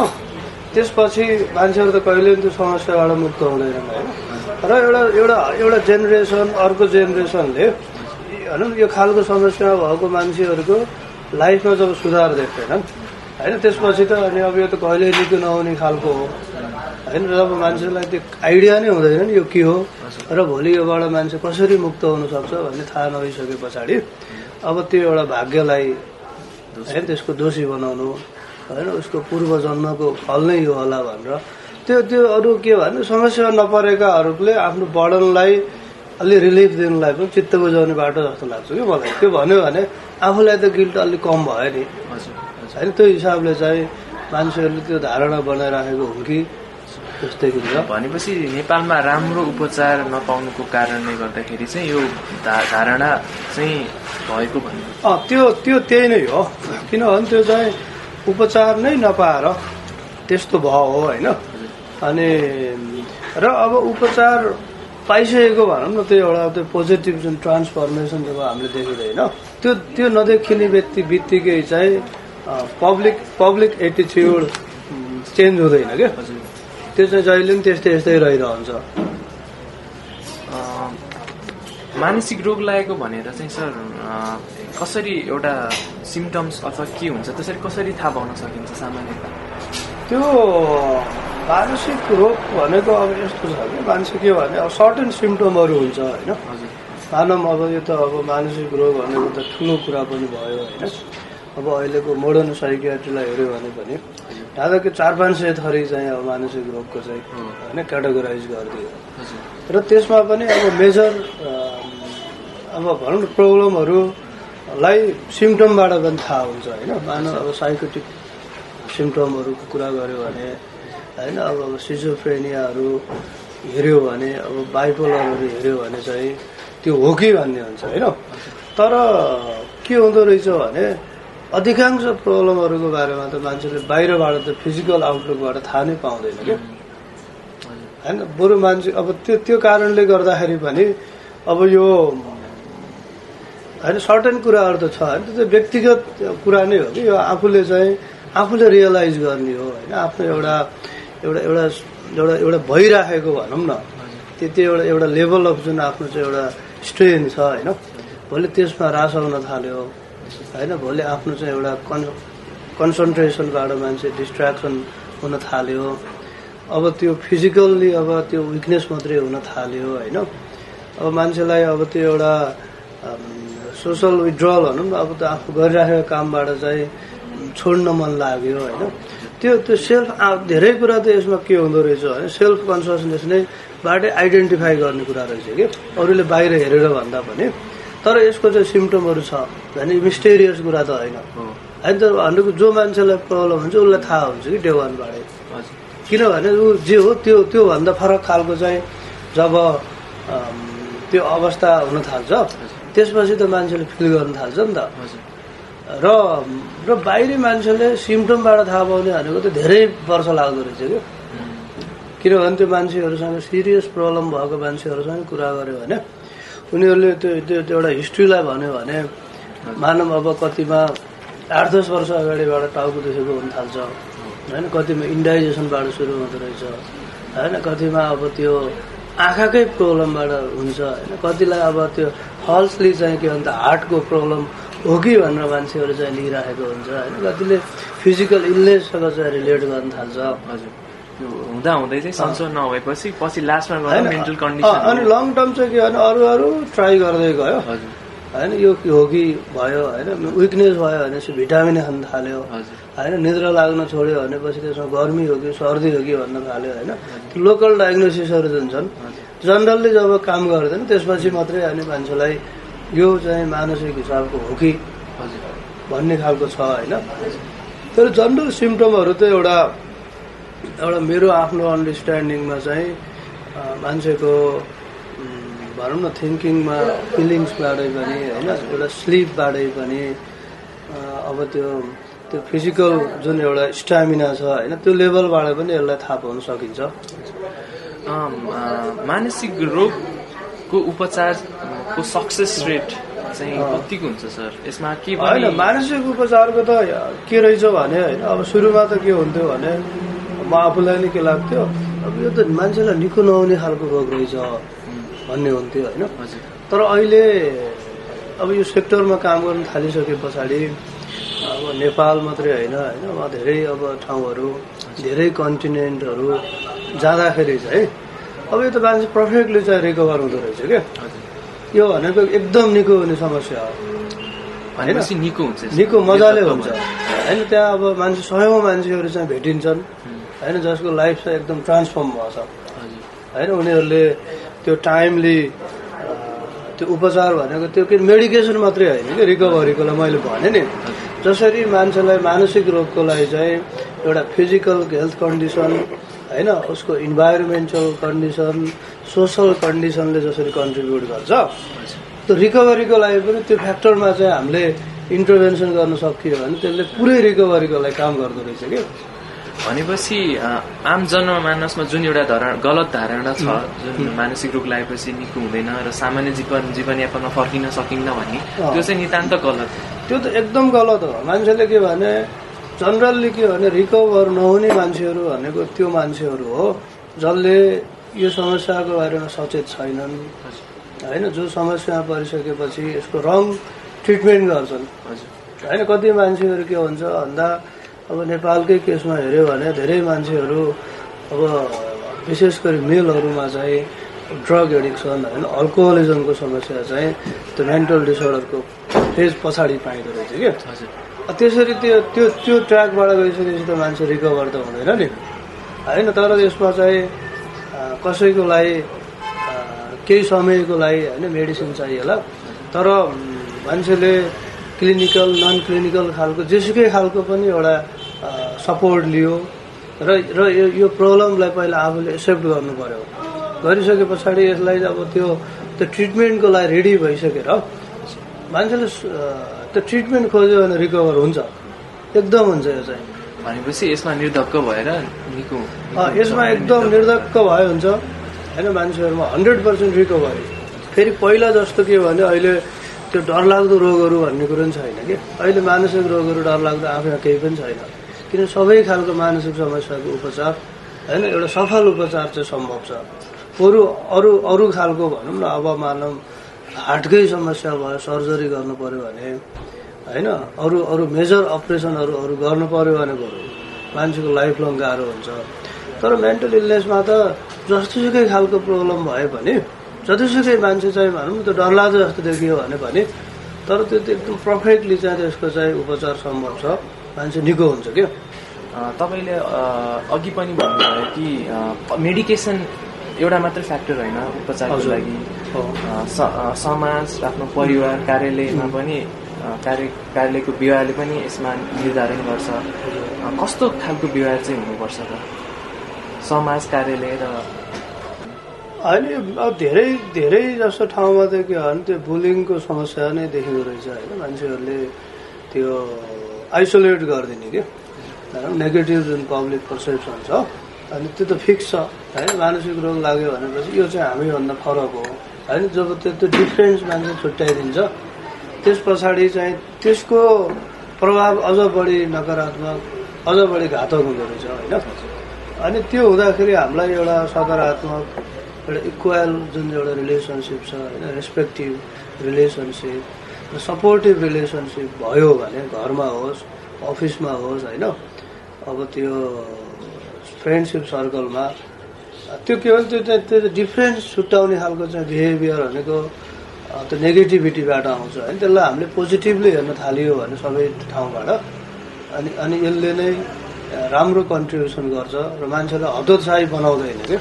त्यसपछि मान्छेहरू त कहिले पनि त्यो समस्याबाट मुक्त हुँदैनन् होइन। र एउटा एउटा एउटा जेनेरेसन अर्को जेनेरेसनले होइन यो खालको समस्या भएको मान्छेहरूको लाइफमा जब सुधार देख्दैनन् होइन त्यसपछि त अनि अब यो त कहिले निको नहुने खालको हो। होइन जब मान्छेलाई त्यो आइडिया नै हुँदैन नि यो के हो र भोलि योबाट मान्छे कसरी मुक्त हुन सक्छ भन्ने थाहा नभइसके पछाडि अब त्यो एउटा भाग्यलाई होइन त्यसको दोषी बनाउनु होइन उसको पूर्व जन्मको फल नै यो होला भनेर। त्यो त्यो अरू के भन्नु समस्या नपरेकाहरूले आफ्नो वर्णनलाई अलि रिलिफ दिनुलाई पनि चित्त बुझाउने बाटो जस्तो लाग्छ कि मलाई। त्यो भन्यो भने आफूलाई त गिल्ट अलिक कम भयो नि। होइन त्यो हिसाबले चाहिँ मान्छेहरूले त्यो धारणा बनाइराखेको हुन् कि जस्तै हुन्छ भनेपछि नेपालमा राम्रो उपचार नपाउनुको कारणले गर्दाखेरि चाहिँ यो धारणा चाहिँ भएको भन्नु अँ त्यो त्यो त्यही नै हो। किनभने त्यो चाहिँ उपचार नै नपाएर त्यस्तो भयो हो होइन? अनि र अब उपचार पाइसकेको भनौँ न त्यो एउटा त्यो पोजिटिभ जुन ट्रान्सफर्मेसन जब हामीले देखिँदैन त्यो त्यो नदेखिने व्यक्ति बित्तिकै चाहिँ पब्लिक पब्लिक एटिच्युड चेन्ज हुँदैन क्या? त्यो चाहिँ जहिले पनि त्यस्तै यस्तै रहिरहन्छ। अँ, मानसिक रोग लागेको भनेर चाहिँ सर कसरी एउटा सिम्टम्स अथवा के हुन्छ त्यसरी कसरी थाहा पाउन सकिन्छ सामान्यतः त्यो मानसिक रोग भनेको अब यस्तो छ कि मान्छे के भने अब सर्टेन सिम्टमहरू हुन्छ होइन? मानव अब यो त अब मानसिक रोग भनेको त ठुलो कुरा पनि भयो होइन? अब अहिलेको मोडर्न साइकियाट्रीलाई हेऱ्यो भने पनि दादाको चार पाँच सय थरी चाहिँ अब मानसिक रोगको चाहिँ होइन क्याटेगोराइज गरिदियो। र त्यसमा पनि अब मेजर अब भनौँ न प्रब्लमहरूलाई सिम्टमबाट पनि थाहा हुन्छ होइन? मानव अब साइकोटिक सिम्टमहरूको कुरा गऱ्यो भने होइन? अब अब सिजोफ्रेनियाहरू हेऱ्यो भने अब बाइपोलरहरू हेऱ्यो भने चाहिँ त्यो हो कि भन्ने हुन्छ होइन? तर के हुँदो रहेछ भने अधिकांश प्रब्लमहरूको बारेमा त मान्छेले बाहिरबाट त फिजिकल आउटलुकबाट थाहा नै पाउँदैन क्या। होइन? बरु मान्छे अब त्यो त्यो कारणले गर्दाखेरि पनि अब यो होइन सर्टेन कुराहरू त छ होइन त्यो व्यक्तिगत कुरा नै हो कि। यो आफूले चाहिँ आफूले रियलाइज गर्ने हो होइन। आफ्नो एउटा एउटा एउटा एउटा एउटा भइराखेको भनौँ न। त्यो एउटा एउटा लेभल अफ जुन आफ्नो चाहिँ एउटा स्ट्रेन छ होइन। भोलि त्यसमा रास आउन थाल्यो होइन। भोलि आफ्नो चाहिँ एउटा कन् कन्सन्ट्रेसनबाट मान्छे डिस्ट्र्याक्सन हुन थाल्यो। अब त्यो फिजिकल्ली अब त्यो विकनेस मात्रै हुन थाल्यो होइन। अब मान्छेलाई अब त्यो एउटा सोसल विड्रल भनौँ न अब त आफू गरिराखेको कामबाट चाहिँ छोड्न मन लाग्यो होइन। त्यो त्यो सेल्फ धेरै कुरा त यसमा के हुँदो रहेछ भने सेल्फ कन्सियसनेस नै बाटै आइडेन्टिफाई गर्ने कुरा रहेछ कि अरूले बाहिर हेरेर भन्दा पनि। तर यसको चाहिँ सिम्टमहरू छ भने मिस्टेरियस कुरा त होइन। होइन तर भनेको जो मान्छेलाई प्रब्लम हुन्छ उसलाई थाहा हुन्छ कि डे वानबाटै किनभने ऊ जे हो त्यो त्योभन्दा फरक खालको चाहिँ जब त्यो अवस्था हुन थाल्छ। त्यसपछि त मान्छेले फिल गर्न थाल्छ नि त। र र बाहिरी मान्छेले सिम्टमबाट थाहा पाउने भनेको त धेरै वर्ष लाग्दो रहेछ क्या। किनभने त्यो मान्छेहरूसँग सिरियस प्रब्लम भएको मान्छेहरूसँग कुरा गर्यो भने उनीहरूले त्यो त्यो त्यो एउटा हिस्ट्रीलाई भन्यो भने मानव अब कतिमा आठ दस वर्ष अगाडिबाट टाउको दुखेको हुन थाल्छ। होइन कतिमा इन्डाइजेसनबाट सुरु हुँदो रहेछ। होइन कतिमा अब त्यो आँखाकै प्रब्लमबाट हुन्छ। होइन कतिलाई अब त्यो फल्सली चाहिँ के भन्छ हार्टको प्रब्लम हो कि भनेर मान्छेहरू चाहिँ लिइराखेको हुन्छ होइन? कतिले फिजिकल इलनेससँग चाहिँ रिलेट गर्न थाल्छ। हजुर। हुँदा हुँदै चाहिँ सन्चो नभएपछि पछि लास्टमा गएर? मेन्टल कन्डिसन अनि लङ टर्म चाहिँ के भने अरू अरू ट्राई गर्दै गयो। हजुर। होइन? यो के हो कि भयो होइन? विकनेस भयो भनेपछि भिटामिन खान थाल्यो। होइन? निद्रा लाग्न छोड्यो भनेपछि त्यसमा गर्मी हो कि सर्दी हो कि भन्न थाल्यो होइन? लोकल डायग्नोसिसहरू जुन छन् जनरलले जब काम गर्दैन त्यसपछि मात्रै अनि मान्छेलाई यो चाहिँ मानसिक हिसाबको हो कि? भन्ने खालको छ होइन? तर जनरल सिम्टमहरू त एउटा एउटा मेरो आफ्नो अन्डरस्ट्यान्डिङमा चाहिँ मान्छेको भनौँ न थिङ्किङमा फिलिङ्सबाटै पनि होइन? एउटा स्लिपबाटै पनि अब त्यो त्यो फिजिकल जुन एउटा स्टामिना छ होइन? त्यो लेभलबाट पनि यसलाई थाहा पाउन सकिन्छ। मानसिक रोगको उपचारको सक्सेस रेट चाहिँ कतिको हुन्छ सर? यसमा के होइन मानसिक उपचारको त के रहेछ भने होइन अब सुरुमा त के हुन्थ्यो भने म आफूलाई नै के लाग्थ्यो अब यो त मान्छेलाई निको नहुने खालको रोग रहेछ भन्ने हुन्थ्यो होइन। तर अहिले अब यो सेक्टरमा काम गर्न थालिसके पछाडि अब नेपाल मात्रै होइन होइन धेरै अब ठाउँहरू धेरै कन्टिनेन्टहरू जाँदाखेरि चाहिँ अब यो त मान्छे पर्फेक्टली चाहिँ रिकभर हुँदो रहेछ क्या। यो भनेको एकदम निको हुने समस्या हो। भनेपछि निको हुन्छ। निको मजाले हुन्छ। होइन त्यहाँ अब मान्छे सयौँ मान्छेहरू चाहिँ भेटिन्छन्। होइन जसको लाइफ चाहिँ एकदम ट्रान्सफर्म भएको छ होइन उनीहरूले त्यो टाइमली त्यो उपचार भनेको त्यो कि मेडिकेसन मात्रै होइन कि रिकभरीकोलाई मैले भने नि। जसरी मान्छेलाई मानसिक रोगको लागि चाहिँ एउटा फिजिकल हेल्थ कन्डिसन होइन उसको इन्भाइरोमेन्टल कन्डिसन सोसल कन्डिसनले जसरी कन्ट्रिब्युट गर्छ। त्यो रिकभरीको लागि पनि त्यो फ्याक्टरमा चाहिँ हामीले इन्टरभेन्सन गर्न सकियो भने त्यसले पुरै रिकभरीको लागि काम गर्दो रहेछ कि भनेपछि आम जनमानसमा जुन एउटा धारणा गलत धारणा छ जुन मानसिक रोग लागेपछि निको हुँदैन र सामान्य जीवन जीवनयापनमा फर्किन सकिन्न भन्ने त्यो चाहिँ नितान्त गलत त्यो त एकदम गलत हो। मान्छेले के भने जनरल्ली के भने रिकभर नहुने मान्छेहरू भनेको त्यो मान्छेहरू हो जसले यो समस्याको बारेमा सचेत छैनन्। होइन जो समस्यामा परिसकेपछि यसको रङ ट्रिटमेन्ट गर्छन्। होइन कति मान्छेहरू के हुन्छ भन्दा अब नेपालकै केसमा हेऱ्यो भने धेरै मान्छेहरू अब विशेष गरी मेलहरूमा चाहिँ ड्रग एडिक्सन होइन अल्कोहलिजमको समस्या चाहिँ त्यो मेन्टल डिसअर्डरको फेज पछाडि पाइँदो रहेछ कि। त्यसरी त्यो त्यो त्यो ट्र्याकबाट गइसकेपछि त मान्छे रिकभर त हुँदैन नि। होइन तर यसमा चाहिँ कसैको लागि केही समयको लागि होइन मेडिसिन चाहिएला तर मान्छेले क्लिनिकल नन क्लिनिकल खालको जेसुकै खालको पनि एउटा सपोर्ट लियो। र र यो प्रब्लमलाई पहिला आफूले एक्सेप्ट गर्नु पर्यो। गरिसके पछाडि यसलाई अब त्यो त्यो ट्रिटमेन्टको लागि रेडी भइसकेर मान्छेले त्यो ट्रिटमेन्ट खोज्यो भने रिकभर हुन्छ। एकदम हुन्छ यो चाहिँ। भनेपछि यसमा निर्धक्क भएर निको यसमा एकदम निर्धक्क। भयो हुन्छ। होइन मान्छेहरूमा हन्ड्रेड पर्सेन्ट रिकभरी फेरि पहिला जस्तो के भने अहिले त्यो डरलाग्दो रोगहरू भन्ने कुरो पनि छैन कि। अहिले मानसिक रोगहरू डरलाग्दो आफैमा केही पनि छैन। किन सबै खालको मानसिक समस्याको उपचार होइन एउटा सफल उपचार चाहिँ सम्भव छ। अरू अरू अरू खालको भनौँ न अब मानौँ हार्टकै समस्या भयो सर्जरी गर्नु पर्यो भने होइन? अरू अरू मेजर अपरेसनहरू अरू गर्नु पर्यो भने बरु मान्छेको लाइफ लङ गाह्रो हुन्छ। तर मेन्टल इलनेसमा त जस्तोसुकै खालको प्रब्लम भयो भने जतिसुकै मान्छे चाहिँ भनौँ त्यो डरलाग्दो जस्तो देखियो भने पनि तर त्यो एकदम पर्फेक्टली चाहिँ त्यसको चाहिँ उपचार सम्भव छ। मान्छे निको हुन्छ क्या। तपाईँले अघि पनि भन्नुभयो कि मेडिकेसन एउटा मात्रै फ्याक्टर होइन उपचारको लागि। समाज आफ्नो परिवार कार्यालयमा पनि कार्य कार्यालयको व्यवहारले पनि यसमा निर्धारण गर्छ। कस्तो खालको व्यवहार चाहिँ हुनुपर्छ त? समाज कार्यालय र होइन अब धेरै धेरै जस्तो ठाउँमा त के भने त्यो बुलिङको समस्या नै देखिँदो रहेछ होइन। मान्छेहरूले त्यो आइसोलेट गरिदिने कि? नेगेटिभ जुन पब्लिक पर्सेप्सन छ अनि त्यो त फिक्स छ होइन मानसिक रोग लाग्यो भनेपछि यो चाहिँ हामीभन्दा फरक हो। होइन जब त्यो त्यो डिफ्रेन्स मान्छे छुट्याइदिन्छ त्यस पछाडि चाहिँ त्यसको प्रभाव अझ बढी नकारात्मक अझ बढी घातक हुँदो रहेछ होइन? अनि त्यो हुँदाखेरि हामीलाई एउटा सकारात्मक एउटा इक्वल जुन एउटा रिलेसनसिप छ होइन? रेस्पेक्टिभ रिलेसनसिप सपोर्टिभ रिलेसनसिप भयो भने घरमा होस् अफिसमा होस् होइन? अब त्यो फ्रेन्डसिप सर्कलमा त्यो के भन्छ त्यो त्यो डिफ्रेन्स छुट्याउने खालको चाहिँ बिहेभियर भनेको त्यो नेगेटिभिटीबाट आउँछ होइन त्यसलाई हामीले पोजिटिभली हेर्न थालियो भने सबै ठाउँबाट। अनि अनि यसले नै राम्रो कन्ट्रिब्युसन गर्छ र मान्छेलाई हतोत्साही बनाउँदैन क्या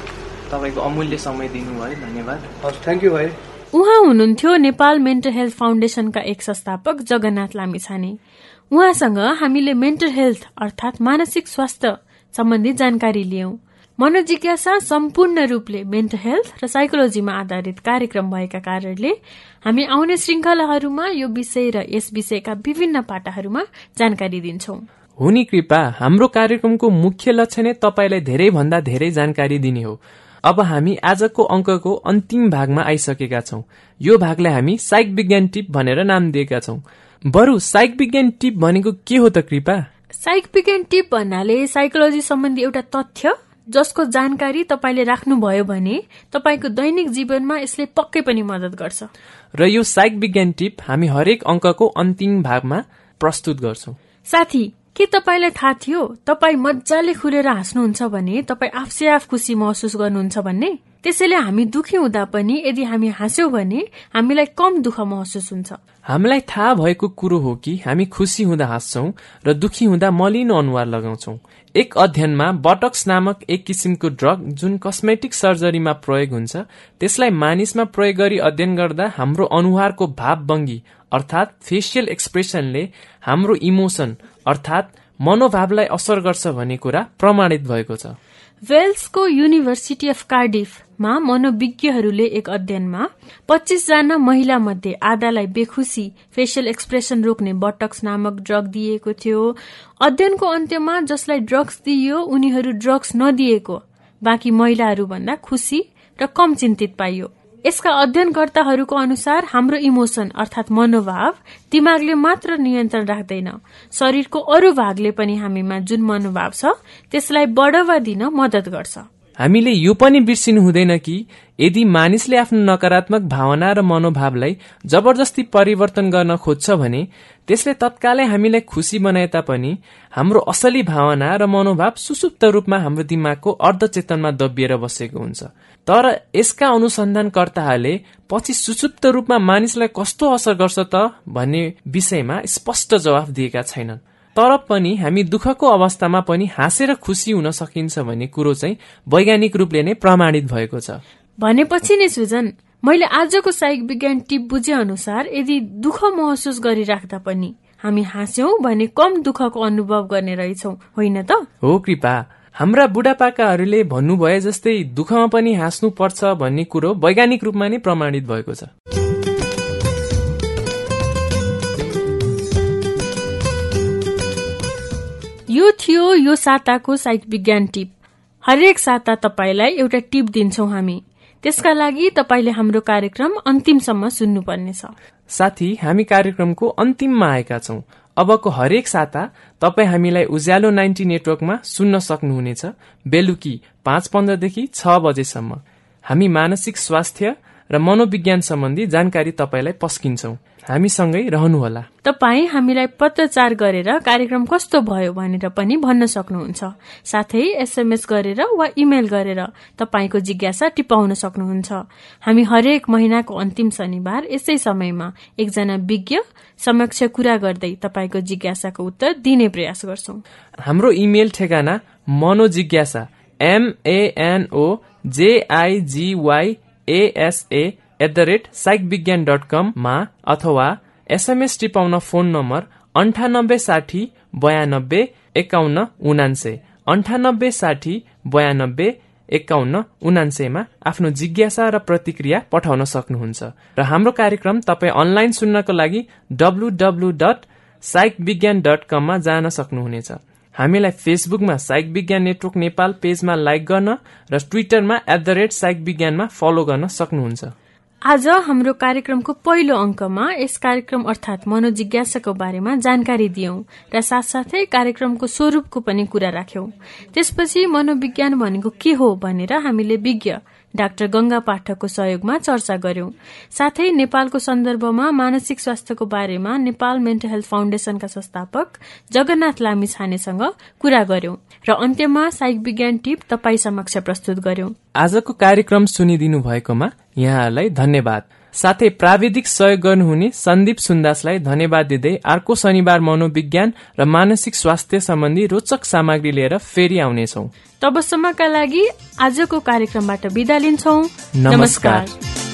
तपाईँको अमूल्य समय दिनुभयो धन्यवाद। हस् थ्याङ्क यू भाइ उहाँ हुनुहुन्थ्यो नेपाल मेन्टल हेल्थ फाउन्डेसनका एक संस्थापक जगन्नाथ लामिछाने। उहाँसँग हामीले मेन्टल हेल्थ अर्थात मानसिक स्वास्थ्य सम्बन्धी जानकारी लियौं। मनोजिज्ञासा सम्पूर्ण रूपले मेन्टल हेल्थ र साइकोलोजीमा आधारित कार्यक्रम भएका कारणले हामी आउने श्रृङ्खलाहरूमा यो विषय र यस विषयका विभिन्न पाटाहरूमा जानकारी दिन्छौ। हुनी कृपा हाम्रो कार्यक्रमको मुख्य लक्ष्य नै तपाईँलाई धेरै भन्दा धेरै जानकारी दिने हो। अब हामी आजको अङ्कको अन्तिम भागमा आइसकेका छौं। यो भागलाई हामी साइक विज्ञान टिप भनेर नाम दिएका छौं। बरु साइक विज्ञान टिप भनेको के हो त कृपा? साइक विज्ञान टिप भन्नाले साइकोलोजी सम्बन्धी एउटा तथ्य जसको जानकारी तपाईँले राख्नुभयो भने तपाईँको दैनिक जीवनमा यसले पक्कै पनि मद्दत गर्छ। र यो साइक विज्ञान टिप हामी हरेक अङ्कको अन्तिम भागमा प्रस्तुत गर्छौ। साथी के तपाईँलाई थाहा थियो तपाईँ मजाले खुलेर हाँस्नुहुन्छ भने तपाईँ आफसे आफ खुसी महसुस गर्नुहुन्छ भन्ने? त्यसैले हामी दुखी हुँदा पनि यदि हामी हाँस्यौं भने हामीलाई कम दुःख महसुस हुन्छ। हामीलाई थाहा भएको कुरो हो कि हामी खुसी हुँदा हाँस्छौं र दुखी हुँदा मलिनो अनुहार लगाउँछौ। एक अध्ययनमा बटक्स नामक एक किसिमको ड्रग जुन कस्मेटिक सर्जरीमा प्रयोग हुन्छ त्यसलाई मानिसमा प्रयोग गरी अध्ययन गर्दा हाम्रो अनुहारको भावभङ्गी अर्थात फेसियल एक्सप्रेसनले हाम्रो इमोसन अर्थात मनोभावलाई असर गर्छ भन्ने कुरा प्रमाणित भएको छ। वेल्सको युनिभर्सिटी अफ कार्डिफमा मनोविज्ञहरूले एक अध्ययनमा पच्चीस जना महिला मध्ये आधालाई बेखुसी फेसियल एक्सप्रेसन रोक्ने बटक्स नामक ड्रग दिएको थियो। अध्ययनको अन्त्यमा जसलाई ड्रग्स दिइयो उनीहरू ड्रग्स नदिएको बाँकी महिलाहरू भन्दा खुसी र कम चिन्तित पाइयो। यसका अध्ययनकर्ताहरूको अनुसार हाम्रो इमोसन अर्थात मनोभाव दिमागले मात्र नियन्त्रण राख्दैन। शरीरको अरू भागले पनि हामीमा जुन मनोभाव छ त्यसलाई बढावा दिन मदत गर्छ। हामीले यो पनि बिर्सिनु हुँदैन कि यदि मानिसले आफ्नो नकारात्मक भावना र मनोभावलाई जबरजस्ती परिवर्तन गर्न खोज्छ भने त्यसले तत्कालै हामीलाई खुसी बनाए तापनि हाम्रो असली भावना र मनोभाव सुसुप्त रूपमा हाम्रो दिमागको अर्धचेतनमा दबिएर बसेको हुन्छ। तर यसका अनुसन्धानकर्ताहरूले पछि सुसुप्त रूपमा मानिसलाई कस्तो असर गर्छ त भन्ने विषयमा स्पष्ट जवाफ दिएका छैनन्। तर पनि हामी दुःखको अवस्थामा पनि हाँसेर खुसी हुन सकिन्छ भन्ने कुरो चाहिँ वैज्ञानिक रूपले नै प्रमाणित भएको छ। भनेपछि नै सुजन मैले आजको साहिक विज्ञान टिप बुझे अनुसार यदि दुःख महसुस गरिराख्दा पनि हामी हाँस्यौं भने कम दुःखको अनुभव गर्ने रहेछौ होइन त? हो कृपा। हाम्रा बुढापाकाहरूले भन्नुभए जस्तै दुःखमा पनि हाँस्नु पर्छ भन्ने कुरो वैज्ञानिक रूपमा नै प्रमाणित भएको छ। यो थियो यो साताको साहित्य विज्ञान टिप। हरेक साता तपाईँलाई एउटा टिप दिन्छौ हामी। त्यसका लागि तपाईँले हाम्रो कार्यक्रम अन्तिमसम्म सुन्नुपर्नेछ। साथी हामी कार्यक्रमको अन्तिममा आएका छौं। अबको हरेक साता तपाईँ हामीलाई उज्यालो नाइन्टी नेटवर्कमा सुन्न सक्नुहुनेछ। बेलुकी पाँच पन्ध्रदेखि छ बजेसम्म। हामी मानसिक स्वास्थ्य र मनोविज्ञान सम्बन्धी जानकारी तपाईँलाई पस्किन्छौ। हामीसँगै रहनुहोला। तपाईँ हामीलाई पत्रचार गरेर कार्यक्रम कस्तो भयो भनेर पनि भन्न सक्नुहुन्छ। साथै एसएमएस गरेर वा इमेल गरेर तपाईँको जिज्ञासा टिपाउन सक्नुहुन्छ। हामी हरेक महिनाको अन्तिम शनिबार यसै समयमा एकजना विज्ञ समक्ष कुरा गर्दै तपाईँको जिज्ञासाको उत्तर दिने प्रयास गर्छौ। हाम्रो इमेल ठेगाना मनोजिज्ञासा M N O J I G Y A S A at the rate psych Vigyan dot कममा अथवा एसएमएस टिपाउन फोन नम्बर अन्ठानब्बे साठी बयानब्बे एकाउन्न उनान्से अन्ठानब्बे साठी बयानब्बे एकाउन्न उनान्सेमा आफ्नो जिज्ञासा र प्रतिक्रिया पठाउन सक्नुहुन्छ। र हाम्रो कार्यक्रम तपाईँ अनलाइन सुन्नको लागि W dot psych Vigyan dot कममा जान सक्नुहुनेछ। हामीलाई फेसबुकमा साइक विज्ञान नेटवर्क नेपाल पेजमा लाइक गर्न र ट्विटरमा एट द रेट साइक विज्ञानमा फलो गर्न सक्नुहुन्छ। आज हाम्रो कार्यक्रमको पहिलो अंकमा यस कार्यक्रम अर्थात मनोजिज्ञासाको बारेमा जानकारी दियौं र साथसाथै कार्यक्रमको स्वरूपको पनि कुरा राख्यौं। त्यसपछि मनोविज्ञान भनेको के हो भनेर हामीले विज्ञ डाक्टर गंगा पाठकको सहयोगमा चर्चा गर्यौं। साथै नेपालको सन्दर्भमा मानसिक स्वास्थ्यको बारेमा नेपाल मेन्टल हेल्थ फाउन्डेशनका संस्थापक जगन्नाथ लामी छानेसँग कुरा गर्यौं र अन्त्यमा साइक विज्ञान टिप तपाई समक्ष प्रस्तुत गर्यौं। आजको कार्यक्रम सुनिदिनु भएकोमा धन्यवाद। साथै प्राविधिक सहयोग गर्नुहुने सन्दीप सुन्दासलाई धन्यवाद दिँदै अर्को शनिबार मनोविज्ञान र मानसिक स्वास्थ्य सम्बन्धी रोचक सामग्री लिएर फेरि आउनेछौ। तबसम्मका लागि आजको कार्यक्रमबाट बिदा लिन्छौ। नमस्कार।